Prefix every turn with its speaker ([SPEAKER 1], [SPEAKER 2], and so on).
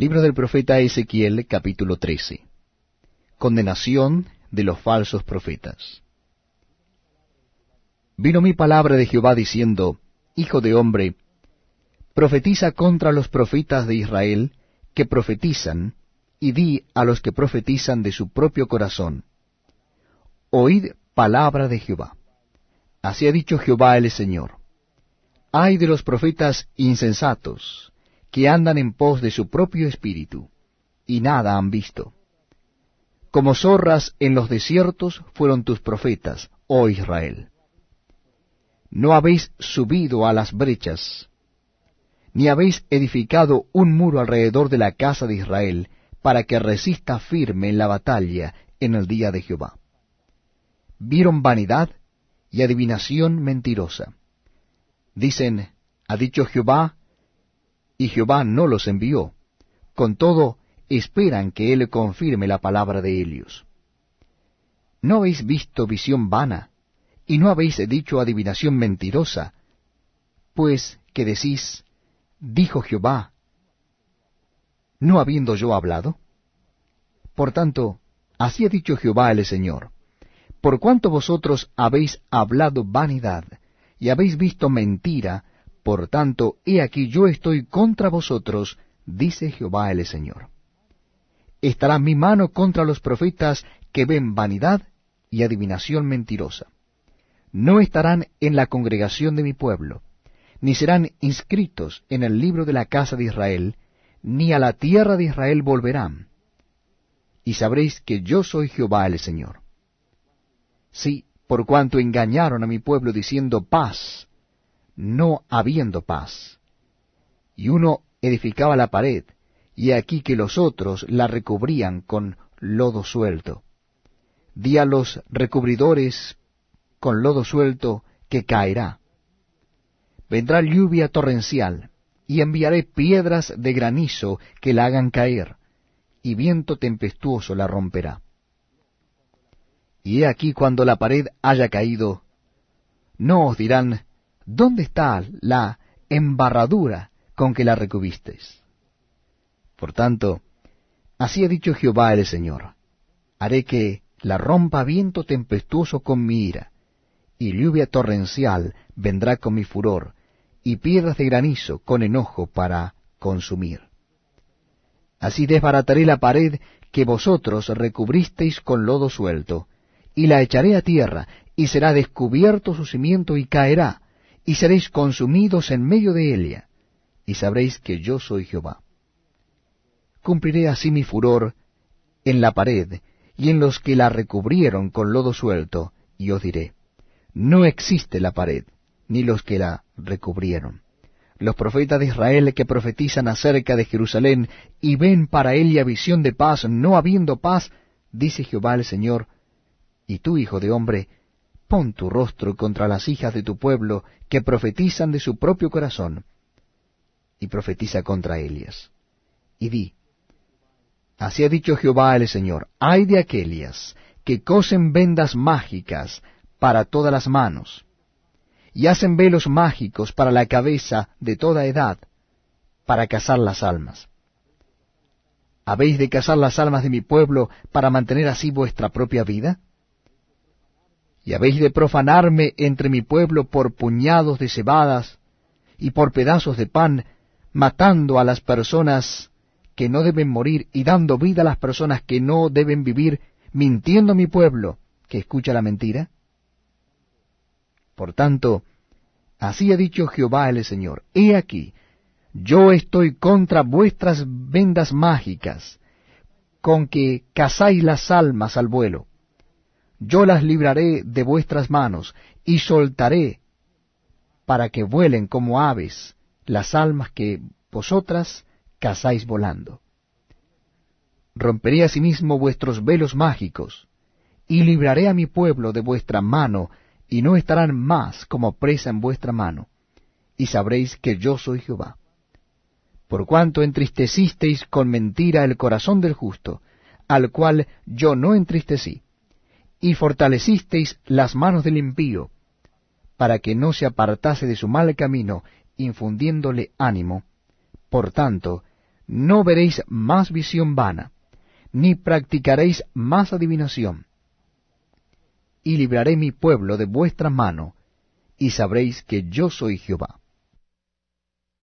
[SPEAKER 1] Libro del profeta Ezequiel, capítulo 13. Condenación de los falsos profetas. Vino mi palabra de Jehová diciendo, Hijo de hombre, profetiza contra los profetas de Israel que profetizan, y di a los que profetizan de su propio corazón, Oíd palabra de Jehová. Así ha dicho Jehová el Señor. Ay de los profetas insensatos, que andan en pos de su propio espíritu, y nada han visto. Como zorras en los desiertos fueron tus profetas, oh Israel. No habéis subido a las brechas, ni habéis edificado un muro alrededor de la casa de Israel, para que resista firme en la batalla en el día de Jehová. Vieron vanidad y adivinación mentirosa. Dicen, ha dicho Jehová, Jehová no los envió. Con todo, esperan que Él confirme la palabra de ellos. ¿No habéis visto visión vana, y no habéis dicho adivinación mentirosa? Pues que decís, dijo Jehová, no habiendo yo hablado. Por tanto, así ha dicho Jehová el Señor, por cuanto vosotros habéis hablado vanidad, y habéis visto mentira, por tanto, he aquí yo estoy contra vosotros, dice Jehová el Señor. Estará mi mano contra los profetas que ven vanidad y adivinación mentirosa. No estarán en la congregación de mi pueblo, ni serán inscritos en el libro de la casa de Israel, ni a la tierra de Israel volverán. Y sabréis que yo soy Jehová el Señor. Sí, por cuanto engañaron a mi pueblo diciendo paz, no habiendo paz. Y uno edificaba la pared, y aquí que los otros la recubrían con lodo suelto. Di a los recubridores con lodo suelto que caerá. Vendrá lluvia torrencial, y enviaré piedras de granizo que la hagan caer, y viento tempestuoso la romperá. Y he aquí cuando la pared haya caído, no os dirán, ¿dónde está la embarradura con que la recubisteis? Por tanto, así ha dicho Jehová el Señor, haré que la rompa viento tempestuoso con mi ira, y lluvia torrencial vendrá con mi furor, y piedras de granizo con enojo para consumir. Así desbarataré la pared que vosotros recubristeis con lodo suelto, y la echaré a tierra, y será descubierto su cimiento y caerá, y seréis consumidos en medio de ella, y sabréis que yo soy Jehová. Cumpliré así mi furor en la pared, y en los que la recubrieron con lodo suelto, y os diré, no existe la pared, ni los que la recubrieron. Los profetas de Israel que profetizan acerca de Jerusalén y ven para ella visión de paz, no habiendo paz, dice Jehová el Señor, y tú, hijo de hombre, pon tu rostro contra las hijas de tu pueblo que profetizan de su propio corazón, y profetiza contra ellas. Y di, así ha dicho Jehová el Señor, hay de aquellas que cosen vendas mágicas para todas las manos, y hacen velos mágicos para la cabeza de toda edad, para cazar las almas. ¿Habéis de cazar las almas de mi pueblo para mantener así vuestra propia vida? Y habéis de profanarme entre mi pueblo por puñados de cebadas y por pedazos de pan, matando a las personas que no deben morir y dando vida a las personas que no deben vivir, mintiendo a mi pueblo que escucha la mentira? Por tanto, así ha dicho Jehová el Señor, he aquí, yo estoy contra vuestras vendas mágicas, con que cazáis las almas al vuelo yo las libraré de vuestras manos, y soltaré para que vuelen como aves las almas que vosotras cazáis volando. Romperé asimismo vuestros velos mágicos, y libraré a mi pueblo de vuestra mano, y no estarán más como presa en vuestra mano, y sabréis que yo soy Jehová. Por cuanto entristecisteis con mentira el corazón del justo, al cual yo no entristecí, y fortalecisteis las manos del impío, para que no se apartase de su mal camino, infundiéndole ánimo. Por tanto, no veréis más visión vana, ni practicaréis más adivinación. Y libraré mi pueblo de vuestra mano, y sabréis que yo soy Jehová.